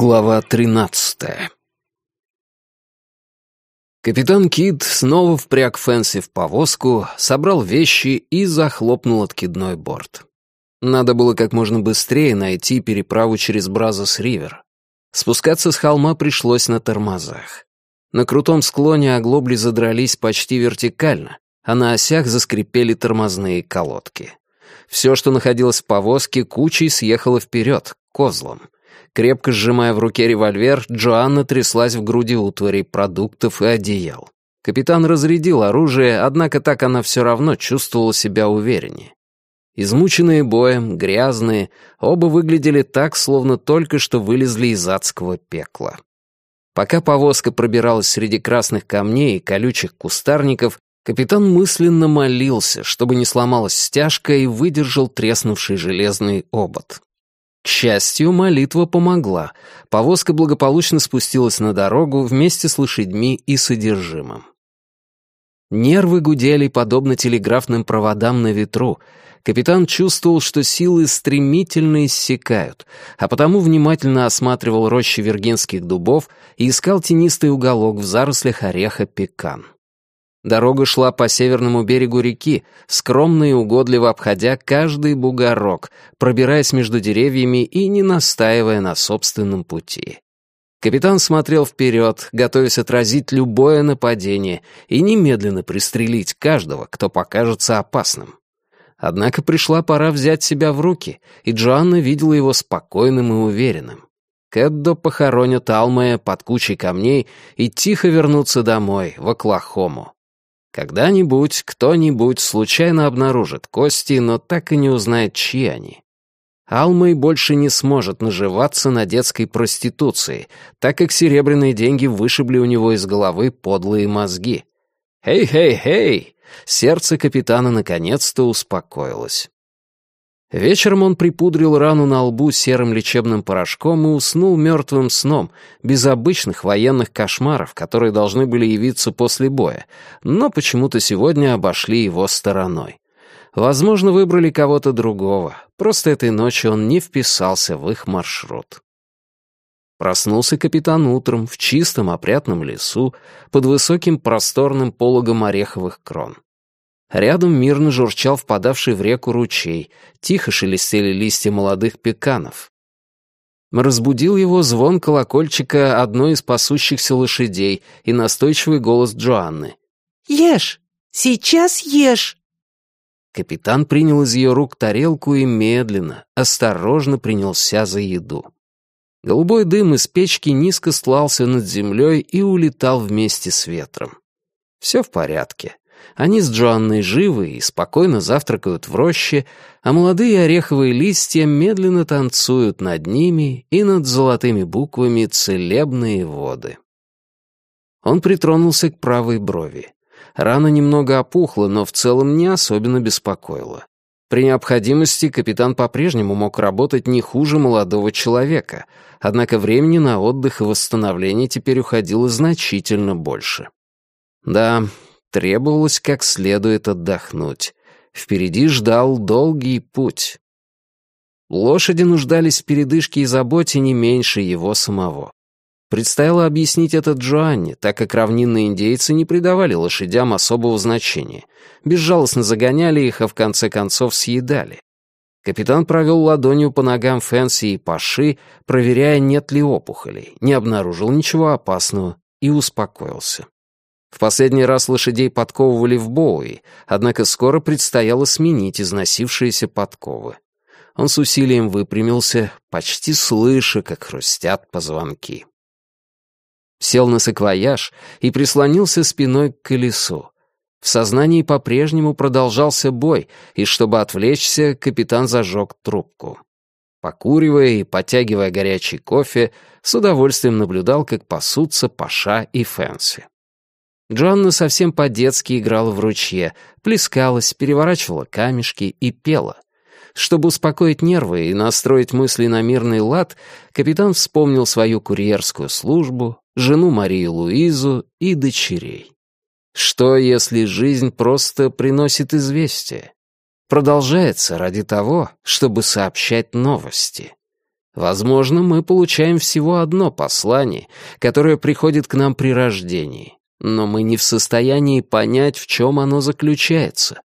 Глава 13 Капитан Кид снова впряг Фэнси в повозку, собрал вещи и захлопнул откидной борт. Надо было как можно быстрее найти переправу через Бразос-Ривер. Спускаться с холма пришлось на тормозах. На крутом склоне оглобли задрались почти вертикально, а на осях заскрипели тормозные колодки. Все, что находилось в повозке, кучей съехало вперед, козлом. Крепко сжимая в руке револьвер, Джоанна тряслась в груди утварей, продуктов и одеял. Капитан разрядил оружие, однако так она все равно чувствовала себя увереннее. Измученные боем, грязные, оба выглядели так, словно только что вылезли из адского пекла. Пока повозка пробиралась среди красных камней и колючих кустарников, Капитан мысленно молился, чтобы не сломалась стяжка и выдержал треснувший железный обод. К счастью, молитва помогла. Повозка благополучно спустилась на дорогу вместе с лошадьми и содержимым. Нервы гудели, подобно телеграфным проводам на ветру. Капитан чувствовал, что силы стремительно иссякают, а потому внимательно осматривал рощи виргинских дубов и искал тенистый уголок в зарослях ореха пекан. Дорога шла по северному берегу реки, скромно и угодливо обходя каждый бугорок, пробираясь между деревьями и не настаивая на собственном пути. Капитан смотрел вперед, готовясь отразить любое нападение и немедленно пристрелить каждого, кто покажется опасным. Однако пришла пора взять себя в руки, и Джоанна видела его спокойным и уверенным. Кэддо похоронят Алмая под кучей камней и тихо вернутся домой, в Оклахому. Когда-нибудь кто-нибудь случайно обнаружит кости, но так и не узнает, чьи они. Алмой больше не сможет наживаться на детской проституции, так как серебряные деньги вышибли у него из головы подлые мозги. «Хей-хей-хей!» Сердце капитана наконец-то успокоилось. Вечером он припудрил рану на лбу серым лечебным порошком и уснул мертвым сном, без обычных военных кошмаров, которые должны были явиться после боя, но почему-то сегодня обошли его стороной. Возможно, выбрали кого-то другого, просто этой ночью он не вписался в их маршрут. Проснулся капитан утром в чистом опрятном лесу под высоким просторным пологом ореховых крон. Рядом мирно журчал впадавший в реку ручей, тихо шелестели листья молодых пеканов. Разбудил его звон колокольчика одной из пасущихся лошадей и настойчивый голос Джоанны. «Ешь! Сейчас ешь!» Капитан принял из ее рук тарелку и медленно, осторожно принялся за еду. Голубой дым из печки низко слался над землей и улетал вместе с ветром. Все в порядке. Они с Джоанной живы и спокойно завтракают в роще, а молодые ореховые листья медленно танцуют над ними и над золотыми буквами целебные воды. Он притронулся к правой брови. Рана немного опухла, но в целом не особенно беспокоила. При необходимости капитан по-прежнему мог работать не хуже молодого человека, однако времени на отдых и восстановление теперь уходило значительно больше. Да, Требовалось как следует отдохнуть. Впереди ждал долгий путь. Лошади нуждались в передышке и заботе не меньше его самого. Предстояло объяснить это Джоанне, так как равнинные индейцы не придавали лошадям особого значения. Безжалостно загоняли их, а в конце концов съедали. Капитан провел ладонью по ногам Фэнси и Паши, проверяя, нет ли опухолей, не обнаружил ничего опасного и успокоился. В последний раз лошадей подковывали в Боуи, однако скоро предстояло сменить износившиеся подковы. Он с усилием выпрямился, почти слыша, как хрустят позвонки. Сел на саквояж и прислонился спиной к колесу. В сознании по-прежнему продолжался бой, и чтобы отвлечься, капитан зажег трубку. Покуривая и потягивая горячий кофе, с удовольствием наблюдал, как пасутся Паша и Фэнси. Джоанна совсем по-детски играла в ручье, плескалась, переворачивала камешки и пела. Чтобы успокоить нервы и настроить мысли на мирный лад, капитан вспомнил свою курьерскую службу, жену Марию Луизу и дочерей. Что, если жизнь просто приносит известие? Продолжается ради того, чтобы сообщать новости. Возможно, мы получаем всего одно послание, которое приходит к нам при рождении, но мы не в состоянии понять, в чем оно заключается.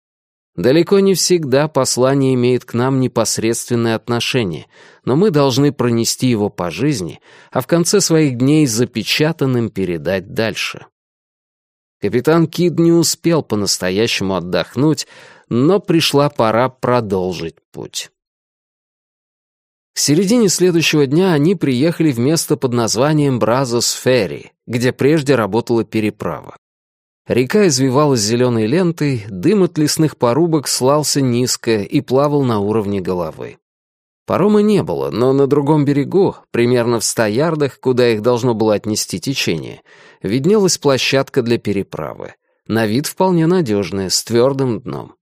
Далеко не всегда послание имеет к нам непосредственное отношение, но мы должны пронести его по жизни, а в конце своих дней запечатанным передать дальше. Капитан Кид не успел по-настоящему отдохнуть, но пришла пора продолжить путь. К середине следующего дня они приехали в место под названием Бразос Ферри, где прежде работала переправа. Река извивалась зеленой лентой, дым от лесных порубок слался низко и плавал на уровне головы. Парома не было, но на другом берегу, примерно в ста ярдах, куда их должно было отнести течение, виднелась площадка для переправы. На вид вполне надежная, с твердым дном.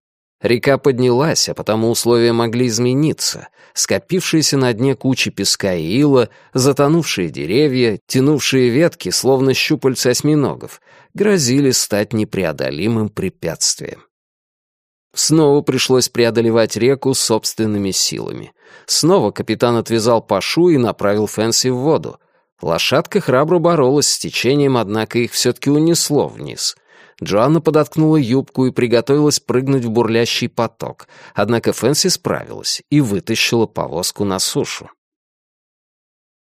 Река поднялась, а потому условия могли измениться. Скопившиеся на дне кучи песка и ила, затонувшие деревья, тянувшие ветки, словно щупальца осьминогов, грозили стать непреодолимым препятствием. Снова пришлось преодолевать реку собственными силами. Снова капитан отвязал Пашу и направил Фэнси в воду. Лошадка храбро боролась с течением, однако их все-таки унесло вниз. Джоанна подоткнула юбку и приготовилась прыгнуть в бурлящий поток, однако Фэнси справилась и вытащила повозку на сушу.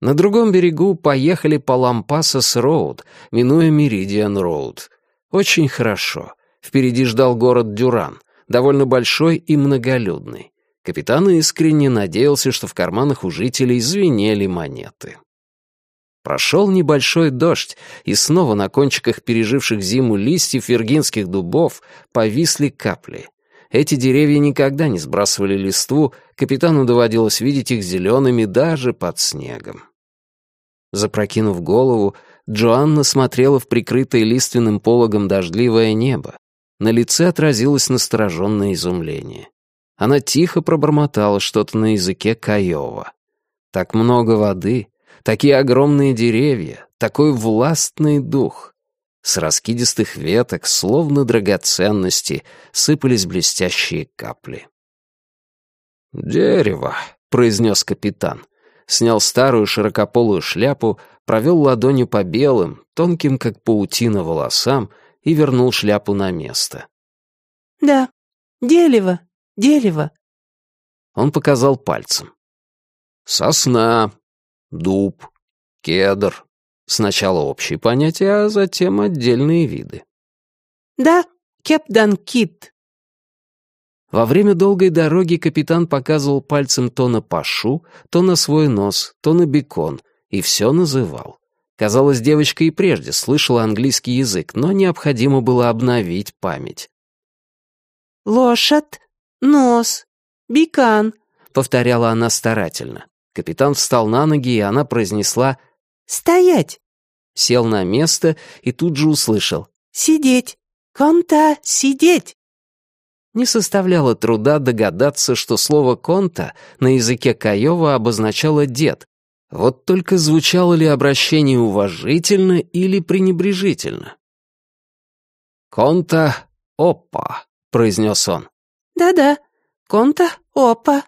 На другом берегу поехали по Лампасос-Роуд, минуя Меридиан-Роуд. Очень хорошо. Впереди ждал город Дюран, довольно большой и многолюдный. Капитан искренне надеялся, что в карманах у жителей звенели монеты. Прошел небольшой дождь, и снова на кончиках переживших зиму листьев виргинских дубов повисли капли. Эти деревья никогда не сбрасывали листву, капитану доводилось видеть их зелеными даже под снегом. Запрокинув голову, Джоанна смотрела в прикрытое лиственным пологом дождливое небо. На лице отразилось настороженное изумление. Она тихо пробормотала что-то на языке Каева. Так много воды, Такие огромные деревья, такой властный дух. С раскидистых веток, словно драгоценности, сыпались блестящие капли. «Дерево», — произнес капитан. Снял старую широкополую шляпу, провел ладонью по белым, тонким, как паутина, волосам и вернул шляпу на место. «Да, дерево, дерево». Он показал пальцем. «Сосна, дуб, кедр. Сначала общие понятия, а затем отдельные виды. «Да, Кепдан Кит». Во время долгой дороги капитан показывал пальцем то на Пашу, то на свой нос, то на бекон, и все называл. Казалось, девочка и прежде слышала английский язык, но необходимо было обновить память. «Лошадь, нос, бекан», — повторяла она старательно. Капитан встал на ноги, и она произнесла «Стоять!» Сел на место и тут же услышал «Сидеть! Конта, сидеть!» Не составляло труда догадаться, что слово «конта» на языке Каева обозначало «дед». Вот только звучало ли обращение уважительно или пренебрежительно? «Конта опа», — произнес он. «Да-да, конта опа»,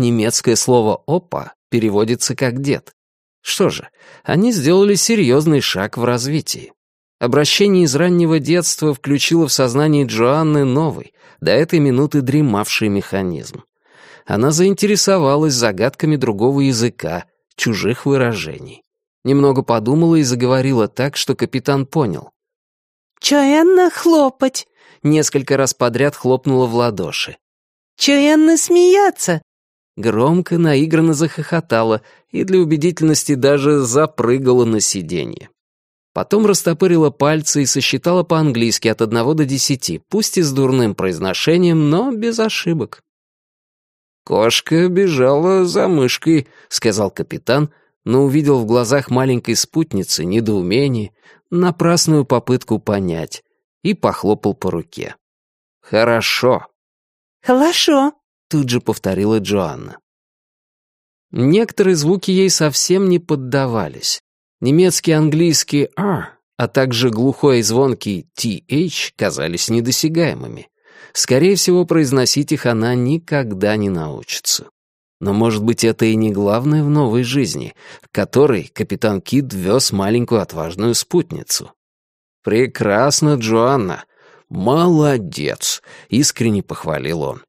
Немецкое слово «опа» переводится как «дед». Что же, они сделали серьезный шаг в развитии. Обращение из раннего детства включило в сознание Джоанны новый, до этой минуты дремавший механизм. Она заинтересовалась загадками другого языка, чужих выражений. Немного подумала и заговорила так, что капитан понял. «Чаянно хлопать!» Несколько раз подряд хлопнула в ладоши. «Чаянно смеяться!» Громко, наигранно захохотала и для убедительности даже запрыгала на сиденье. Потом растопырила пальцы и сосчитала по-английски от одного до десяти, пусть и с дурным произношением, но без ошибок. «Кошка бежала за мышкой», — сказал капитан, но увидел в глазах маленькой спутницы недоумение, напрасную попытку понять, и похлопал по руке. «Хорошо». «Хорошо», тут же повторила Джоанна. Некоторые звуки ей совсем не поддавались. Немецкий и английский «r», а также глухой и звонкий «th» казались недосягаемыми. Скорее всего, произносить их она никогда не научится. Но, может быть, это и не главное в новой жизни, к которой капитан Кид вез маленькую отважную спутницу. «Прекрасно, Джоанна! Молодец!» — искренне похвалил он.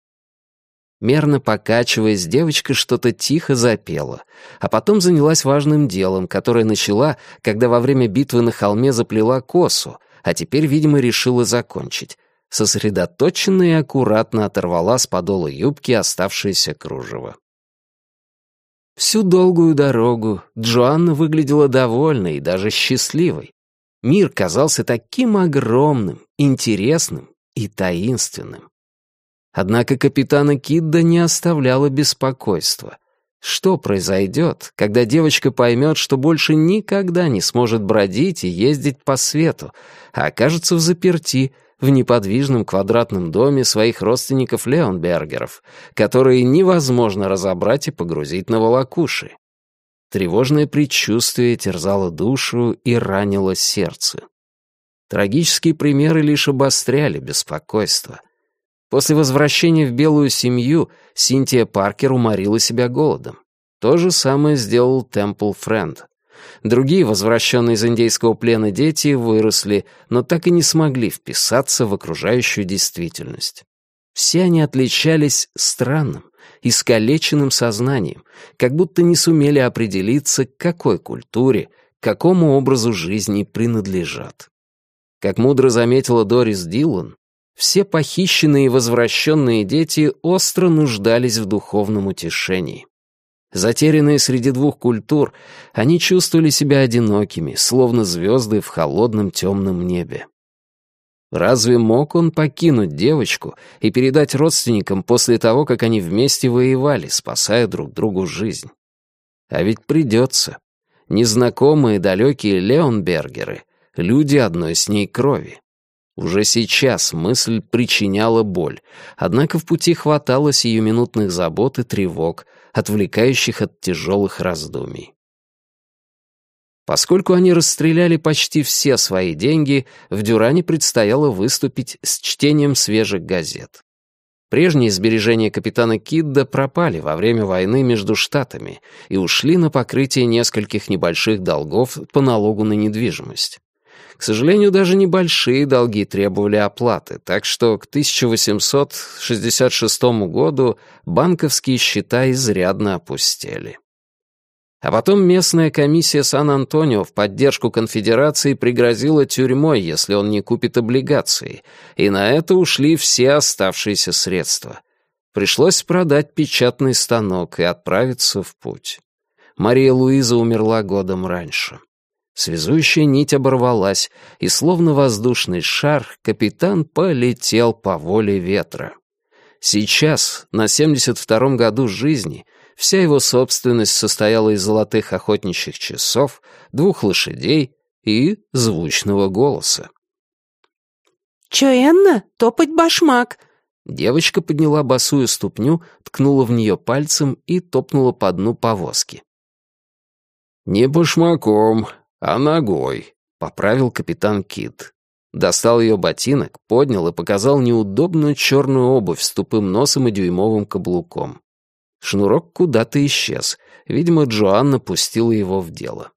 Мерно покачиваясь, девочка что-то тихо запела, а потом занялась важным делом, которое начала, когда во время битвы на холме заплела косу, а теперь, видимо, решила закончить. Сосредоточенно и аккуратно оторвала с подола юбки оставшееся кружево. Всю долгую дорогу Джоанна выглядела довольной и даже счастливой. Мир казался таким огромным, интересным и таинственным. Однако капитана Кидда не оставляло беспокойства. Что произойдет, когда девочка поймет, что больше никогда не сможет бродить и ездить по свету, а окажется в заперти в неподвижном квадратном доме своих родственников Леонбергеров, которые невозможно разобрать и погрузить на волокуши? Тревожное предчувствие терзало душу и ранило сердце. Трагические примеры лишь обостряли беспокойство — После возвращения в белую семью Синтия Паркер уморила себя голодом. То же самое сделал Темпл Френд. Другие, возвращенные из индейского плена дети, выросли, но так и не смогли вписаться в окружающую действительность. Все они отличались странным, искалеченным сознанием, как будто не сумели определиться, к какой культуре, какому образу жизни принадлежат. Как мудро заметила Дорис Дилан, все похищенные и возвращенные дети остро нуждались в духовном утешении. Затерянные среди двух культур, они чувствовали себя одинокими, словно звезды в холодном темном небе. Разве мог он покинуть девочку и передать родственникам после того, как они вместе воевали, спасая друг другу жизнь? А ведь придется. Незнакомые далекие Леонбергеры — люди одной с ней крови. Уже сейчас мысль причиняла боль, однако в пути хватало сиюминутных забот и тревог, отвлекающих от тяжелых раздумий. Поскольку они расстреляли почти все свои деньги, в Дюране предстояло выступить с чтением свежих газет. Прежние сбережения капитана Кидда пропали во время войны между штатами и ушли на покрытие нескольких небольших долгов по налогу на недвижимость. К сожалению, даже небольшие долги требовали оплаты, так что к 1866 году банковские счета изрядно опустели. А потом местная комиссия Сан-Антонио в поддержку конфедерации пригрозила тюрьмой, если он не купит облигации, и на это ушли все оставшиеся средства. Пришлось продать печатный станок и отправиться в путь. Мария Луиза умерла годом раньше. Связующая нить оборвалась, и словно воздушный шар капитан полетел по воле ветра. Сейчас, на 72-м году жизни, вся его собственность состояла из золотых охотничьих часов, двух лошадей и звучного голоса. «Чё, Энна? Топать башмак!» Девочка подняла босую ступню, ткнула в нее пальцем и топнула по дну повозки. «Не башмаком, «А ногой», — поправил капитан Кит. Достал ее ботинок, поднял и показал неудобную черную обувь с тупым носом и дюймовым каблуком. Шнурок куда-то исчез. Видимо, Джоанна пустила его в дело.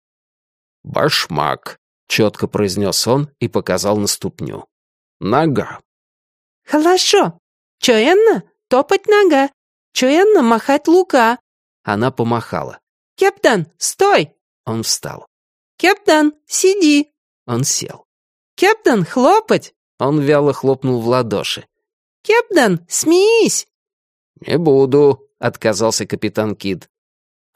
«Башмак», — четко произнес он и показал на ступню. «Нога». «Хорошо. Чоенна? Топать нога. Чоенна махать лука». Она помахала. «Кептан, стой!» Он встал. «Кептан, сиди!» Он сел. «Кептан, хлопать!» Он вяло хлопнул в ладоши. «Кептан, смеись!» «Не буду», — отказался капитан Кид.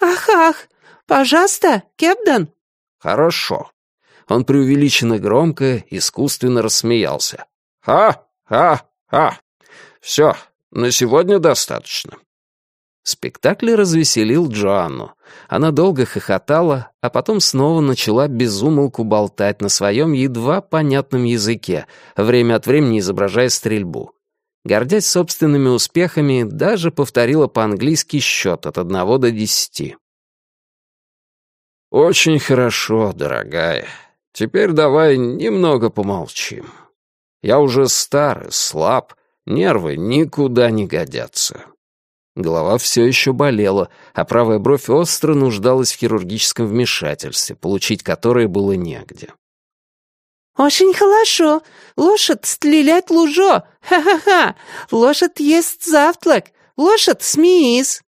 «Ах-ах! Пожалуйста, Кептан!» «Хорошо». Он преувеличенно громко, искусственно рассмеялся. «Ха-ха-ха! Все, на сегодня достаточно. Спектакль развеселил Джоанну. Она долго хохотала, а потом снова начала безумолку болтать на своем едва понятном языке, время от времени изображая стрельбу. Гордясь собственными успехами, даже повторила по-английски счет от одного до десяти. «Очень хорошо, дорогая. Теперь давай немного помолчим. Я уже стар слаб, нервы никуда не годятся. Голова все еще болела, а правая бровь остро нуждалась в хирургическом вмешательстве, получить которое было негде. «Очень хорошо. Лошадь стрелять лужо. Ха-ха-ха. Лошадь ест завтрак. Лошадь смеись».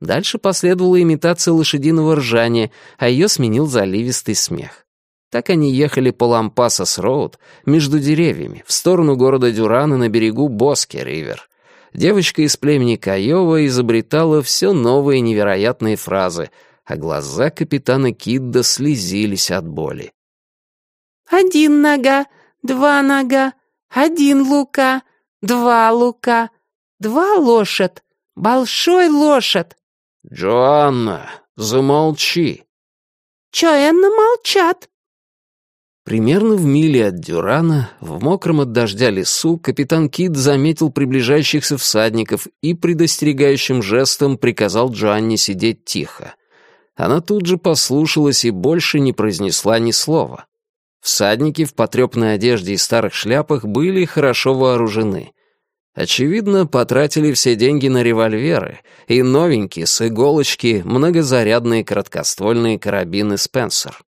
Дальше последовала имитация лошадиного ржания, а ее сменил заливистый смех. Так они ехали по Лампасос-Роуд между деревьями, в сторону города Дюрана на берегу Боски-Ривер. Девочка из племени Каева изобретала все новые невероятные фразы, а глаза капитана Кидда слезились от боли. «Один нога, два нога, один лука, два лука, два лошадь, большой лошадь». «Джоанна, замолчи!» «Чё Энна молчат?» Примерно в миле от Дюрана, в мокром от дождя лесу, капитан Кид заметил приближающихся всадников и предостерегающим жестом приказал Джоанне сидеть тихо. Она тут же послушалась и больше не произнесла ни слова. Всадники в потрепанной одежде и старых шляпах были хорошо вооружены. Очевидно, потратили все деньги на револьверы и новенькие с иголочки многозарядные короткоствольные карабины «Спенсер».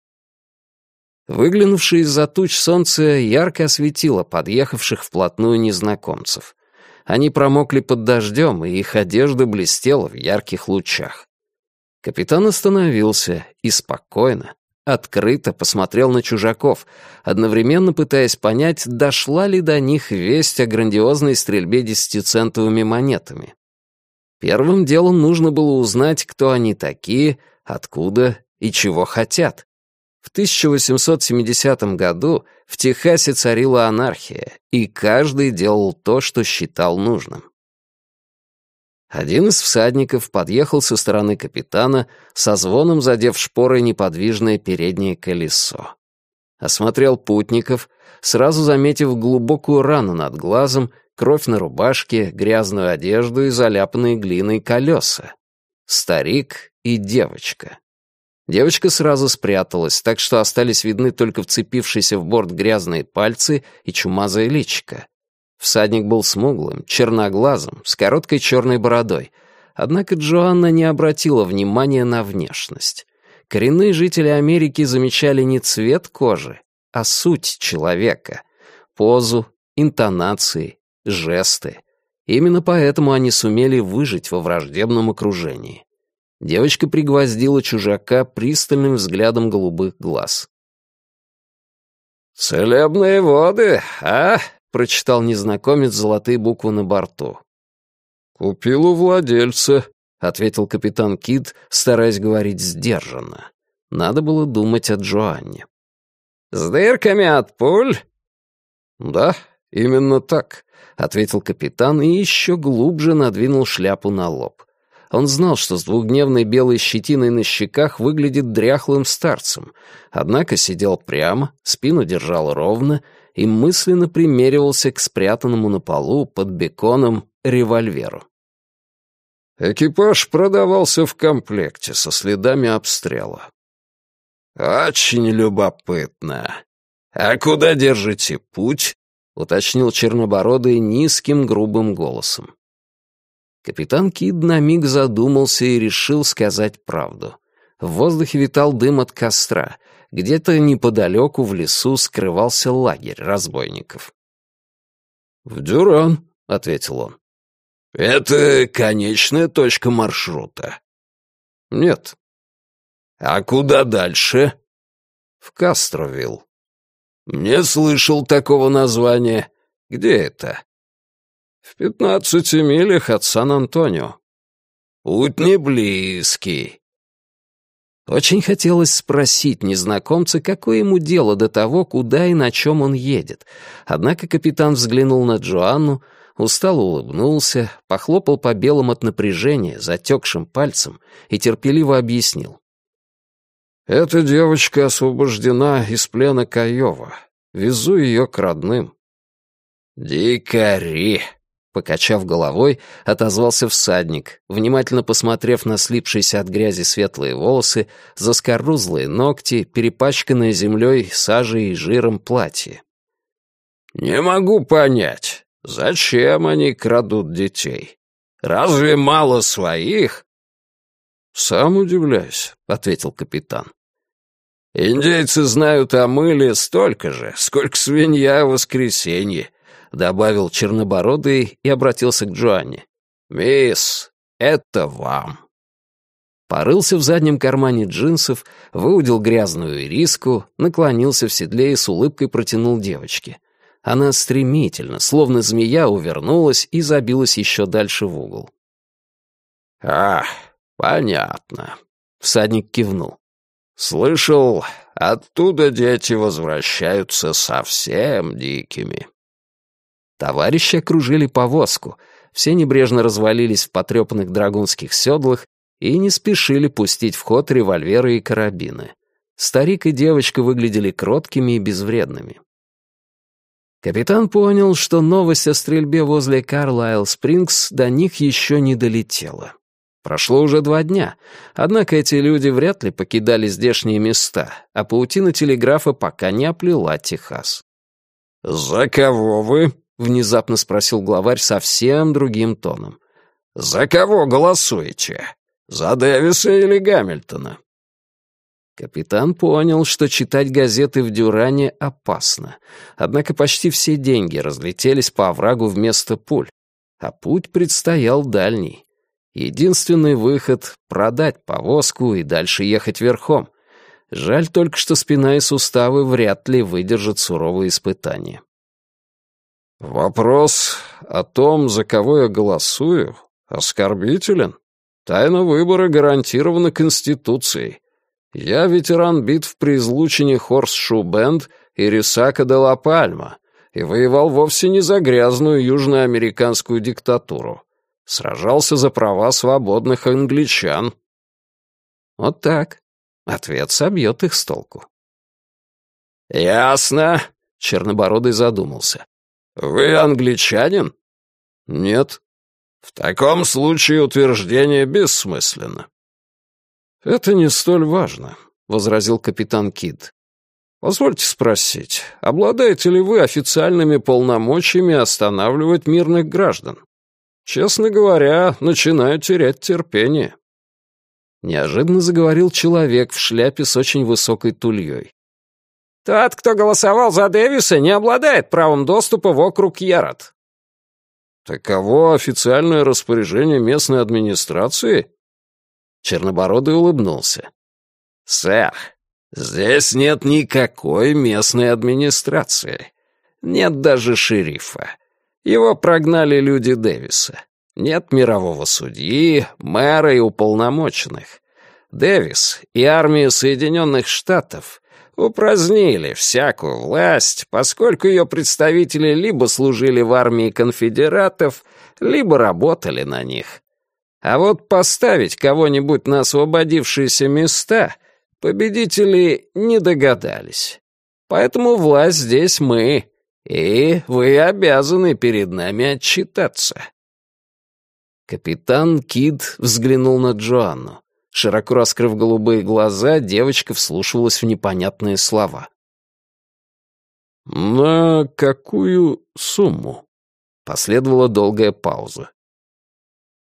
Выглянувшее из-за туч солнце ярко осветило подъехавших вплотную незнакомцев. Они промокли под дождем, и их одежда блестела в ярких лучах. Капитан остановился и спокойно, открыто посмотрел на чужаков, одновременно пытаясь понять, дошла ли до них весть о грандиозной стрельбе десятицентовыми монетами. Первым делом нужно было узнать, кто они такие, откуда и чего хотят. В 1870 году в Техасе царила анархия, и каждый делал то, что считал нужным. Один из всадников подъехал со стороны капитана, со звоном задев шпорой неподвижное переднее колесо. Осмотрел путников, сразу заметив глубокую рану над глазом, кровь на рубашке, грязную одежду и заляпанные глиной колеса. Старик и девочка. Девочка сразу спряталась, так что остались видны только вцепившиеся в борт грязные пальцы и чумазая личико. Всадник был смуглым, черноглазым, с короткой черной бородой. Однако Джоанна не обратила внимания на внешность. Коренные жители Америки замечали не цвет кожи, а суть человека. Позу, интонации, жесты. Именно поэтому они сумели выжить во враждебном окружении. Девочка пригвоздила чужака пристальным взглядом голубых глаз. «Целебные воды, а?» — прочитал незнакомец золотые буквы на борту. «Купил у владельца», — ответил капитан Кит, стараясь говорить сдержанно. Надо было думать о Джоанне. «С дырками от пуль?» «Да, именно так», — ответил капитан и еще глубже надвинул шляпу на лоб. Он знал, что с двухдневной белой щетиной на щеках выглядит дряхлым старцем, однако сидел прямо, спину держал ровно и мысленно примеривался к спрятанному на полу под беконом револьверу. Экипаж продавался в комплекте со следами обстрела. «Очень любопытно. А куда держите путь?» — уточнил Чернобородый низким грубым голосом. Капитан Кид на миг задумался и решил сказать правду. В воздухе витал дым от костра. Где-то неподалеку в лесу скрывался лагерь разбойников. «В Дюран», — ответил он. «Это конечная точка маршрута?» «Нет». «А куда дальше?» «В Кастровилл». «Не слышал такого названия. Где это?» В пятнадцати милях от Сан-Антонио. Путь не близкий. Очень хотелось спросить незнакомца, какое ему дело до того, куда и на чем он едет. Однако капитан взглянул на Джоанну, устало улыбнулся, похлопал по белым от напряжения, затекшим пальцем и терпеливо объяснил. «Эта девочка освобождена из плена Каева. Везу ее к родным». «Дикари!» Покачав головой, отозвался всадник, внимательно посмотрев на слипшиеся от грязи светлые волосы, заскорузлые ногти, перепачканное землей, сажей и жиром платье. «Не могу понять, зачем они крадут детей? Разве мало своих?» «Сам удивляюсь», — ответил капитан. «Индейцы знают о мыле столько же, сколько свинья в воскресенье», — добавил Чернобородый и обратился к Джоанне. «Мисс, это вам». Порылся в заднем кармане джинсов, выудил грязную ириску, наклонился в седле и с улыбкой протянул девочке. Она стремительно, словно змея, увернулась и забилась еще дальше в угол. «Ах, понятно», — всадник кивнул. Слышал, оттуда дети возвращаются совсем дикими. Товарищи окружили повозку, все небрежно развалились в потрепанных драгунских седлах и не спешили пустить в ход револьверы и карабины. Старик и девочка выглядели кроткими и безвредными. Капитан понял, что новость о стрельбе возле Карлайл Спрингс до них еще не долетела. Прошло уже два дня, однако эти люди вряд ли покидали здешние места, а паутина телеграфа пока не оплела Техас. «За кого вы?» — внезапно спросил главарь совсем другим тоном. «За кого голосуете? За Дэвиса или Гамильтона?» Капитан понял, что читать газеты в Дюране опасно, однако почти все деньги разлетелись по оврагу вместо пуль, а путь предстоял дальний. Единственный выход — продать повозку и дальше ехать верхом. Жаль только, что спина и суставы вряд ли выдержат суровые испытания. «Вопрос о том, за кого я голосую, оскорбителен. Тайна выбора гарантирована Конституцией. Я ветеран битв при излучине Хорс-Шу-Бенд и Рисака де Ла Пальма и воевал вовсе не за грязную южноамериканскую диктатуру сражался за права свободных англичан. Вот так. Ответ собьет их с толку. «Ясно», — Чернобородый задумался. «Вы англичанин?» «Нет». «В таком случае утверждение бессмысленно». «Это не столь важно», — возразил капитан Кид. «Позвольте спросить, обладаете ли вы официальными полномочиями останавливать мирных граждан?» Честно говоря, начинаю терять терпение. Неожиданно заговорил человек в шляпе с очень высокой тульей. Тот, кто голосовал за Дэвиса, не обладает правом доступа в округ Ярод. Таково официальное распоряжение местной администрации? Чернобородый улыбнулся. Сэр, здесь нет никакой местной администрации. Нет даже шерифа. Его прогнали люди Дэвиса. Нет мирового судьи, мэра и уполномоченных. Дэвис и армия Соединенных Штатов упразднили всякую власть, поскольку ее представители либо служили в армии конфедератов, либо работали на них. А вот поставить кого-нибудь на освободившиеся места победители не догадались. Поэтому власть здесь мы, и вы обязаны перед нами отчитаться». Капитан Кид взглянул на Джоанну. Широко раскрыв голубые глаза, девочка вслушивалась в непонятные слова. «На какую сумму?» Последовала долгая пауза.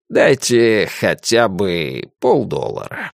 «Дайте хотя бы полдоллара».